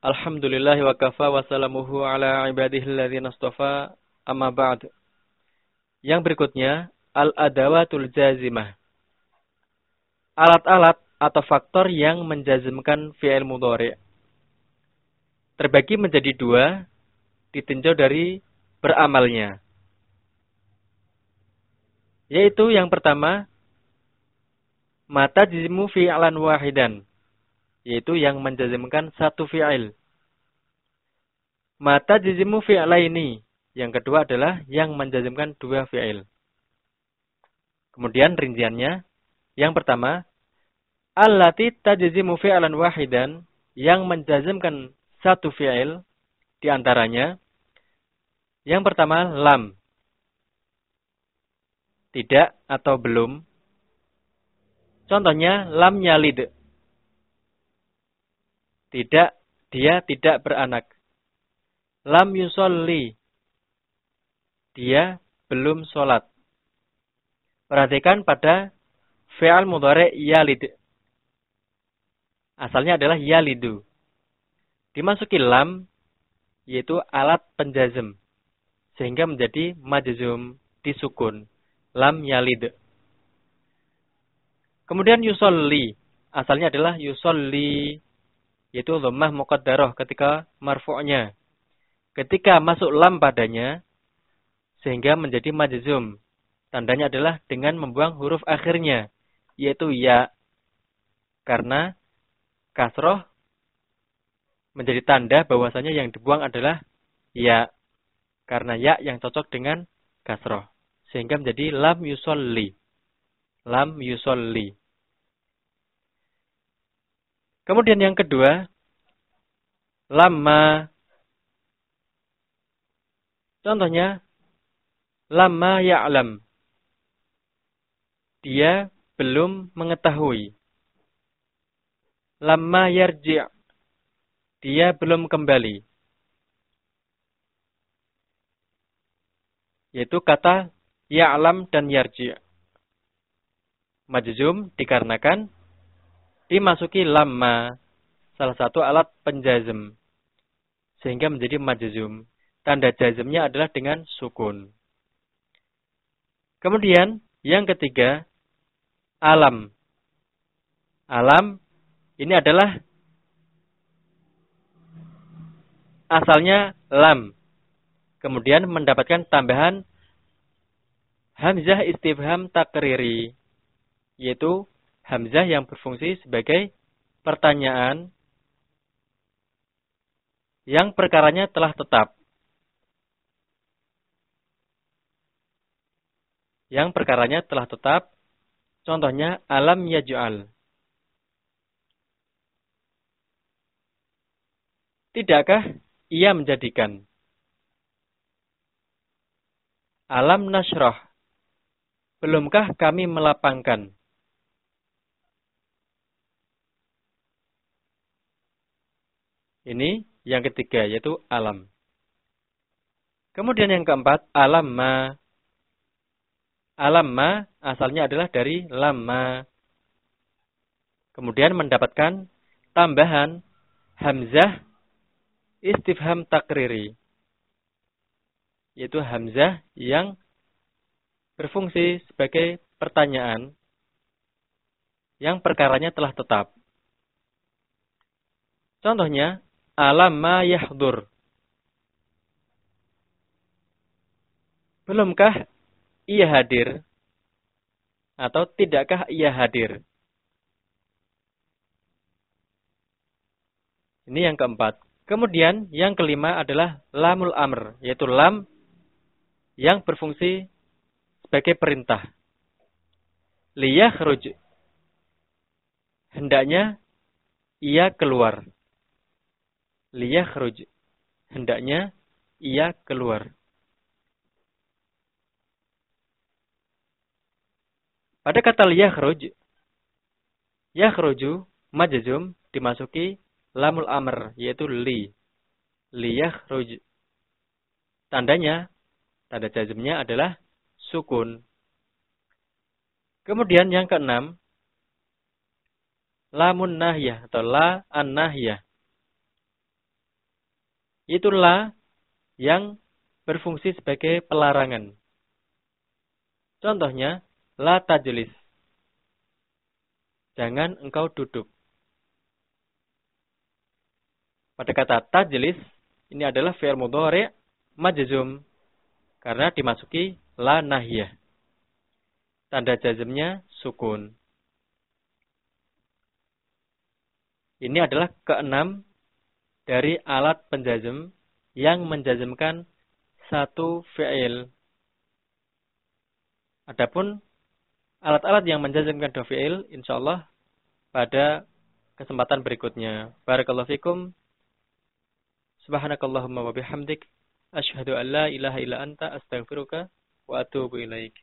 Alhamdulillah wa kafa wa salamuhu ala ibadihi alladhina astafa amma ba'd. Yang berikutnya, al-adawatul jazimah. Alat-alat atau faktor yang menjazmkan fi'il mudhari. Terbagi menjadi dua, ditinjau dari beramalnya. Yaitu yang pertama, mata jizmu fi'lan wahidan yaitu yang menjazmkan satu fi'il. Mata jizimu ini. Yang kedua adalah yang menjazmkan dua fi'il. Kemudian rinciannya. Yang pertama, allati tajzimu fi'lan wahidan yang menjazmkan satu fi'il di antaranya. Yang pertama lam. Tidak atau belum. Contohnya lam yalid. Tidak, dia tidak beranak. Lam yusolli. Dia belum sholat. Perhatikan pada fi'al mudhari yalid. Asalnya adalah yalidu. Dimasuki lam, yaitu alat penjazm. Sehingga menjadi majzum disukun. Lam yalid. Kemudian yusolli. Asalnya adalah yusolli yaitu lemah muqaddarah ketika marfu'nya. Ketika masuk lam padanya sehingga menjadi majzum. Tandanya adalah dengan membuang huruf akhirnya yaitu ya. Karena kasroh menjadi tanda bahwasanya yang dibuang adalah ya. Karena ya yang cocok dengan kasroh. Sehingga menjadi lam yusolli. Lam yusolli. Kemudian yang kedua, lama. Contohnya, lama ya'lam. Dia belum mengetahui. Lama yarji' Dia belum kembali. Yaitu kata ya'lam dan yarji' Majzum dikarenakan dimasuki lamma, salah satu alat penjazm. Sehingga menjadi majzum. Tanda jazmnya adalah dengan sukun. Kemudian, yang ketiga, alam. Alam, ini adalah asalnya lam. Kemudian mendapatkan tambahan hamzah istifham takriri. Yaitu Hamzah yang berfungsi sebagai pertanyaan yang perkaranya telah tetap. Yang perkaranya telah tetap, contohnya alam yaj'al. Tidakkah ia menjadikan? Alam nasroh. Belumkah kami melapangkan? Ini yang ketiga yaitu alam. Kemudian yang keempat alam ma. Alam ma asalnya adalah dari lama. Kemudian mendapatkan tambahan hamzah istifham takriri. Yaitu hamzah yang berfungsi sebagai pertanyaan yang perkaranya telah tetap. Contohnya, alam ma yahdur. Belumkah ia hadir? Atau tidakkah ia hadir? Ini yang keempat. Kemudian yang kelima adalah lamul amr, yaitu lam yang berfungsi sebagai perintah. Liyakhruj. Hendaknya ia keluar liyakhruj. Hendaknya ia keluar. Pada kata liyakhruj, yakhruju majzum dimasuki lamul amr yaitu li. Liyakhruj. Tandanya tanda jazmnya adalah sukun. Kemudian yang keenam lamun nahyah atau la an nahyah itulah yang berfungsi sebagai pelarangan. Contohnya, la tajlis. Jangan engkau duduk. Pada kata tajlis, ini adalah fi'il mudhari' majzum karena dimasuki la nahiyah. Tanda jazmnya sukun. Ini adalah keenam dari alat penjazm yang menjazmkan satu fi'il. Adapun alat-alat yang menjazmkan dua fi'il, insyaallah pada kesempatan berikutnya. Barakallahu fikum. Subhanakallahumma wa bihamdik. Asyhadu an la ilaha illa anta astaghfiruka wa atubu ilaik.